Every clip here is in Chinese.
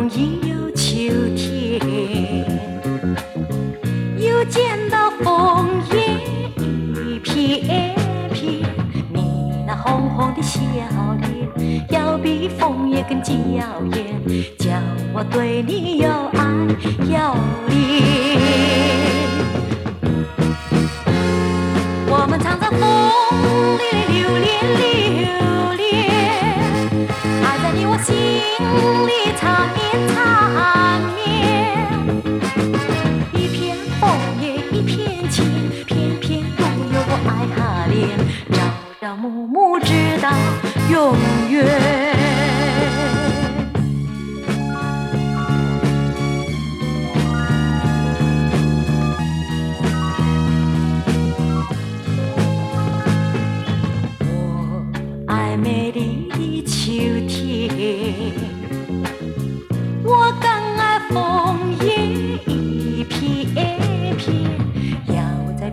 已有秋天，又见到枫叶一片片。你那红红的笑脸，要比枫叶更娇艳，叫我对你又爱又恋。我们藏在风里流连流连，爱在你我心朝朝暮暮直到永远。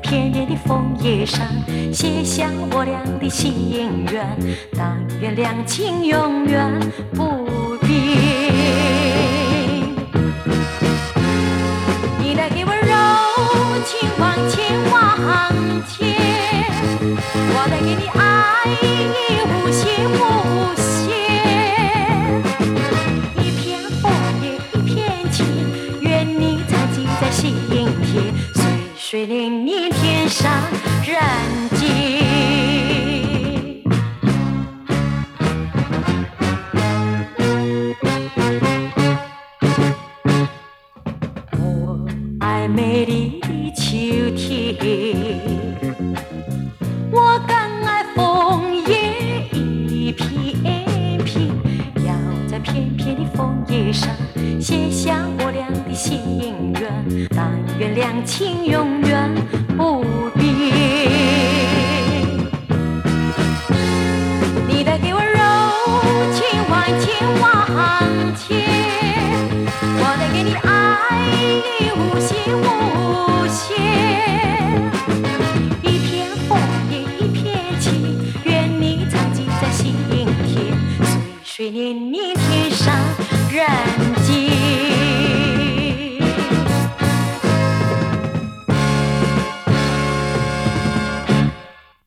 在片片的枫叶上写下我俩的心愿，但愿两情永远不变。你带给我柔情万千万千，我带给你爱意无限无限。一片枫叶一片情，愿你常记在心田，岁岁年年天上人间。我爱美丽的秋天，我更爱枫叶一片片，要在片片的枫叶上写下我俩的心，愿两情永远不变。你带给我柔情万千万千，我带给你爱意无限无限。一片红叶一片情，愿你藏进在心田，岁岁年年天上人间。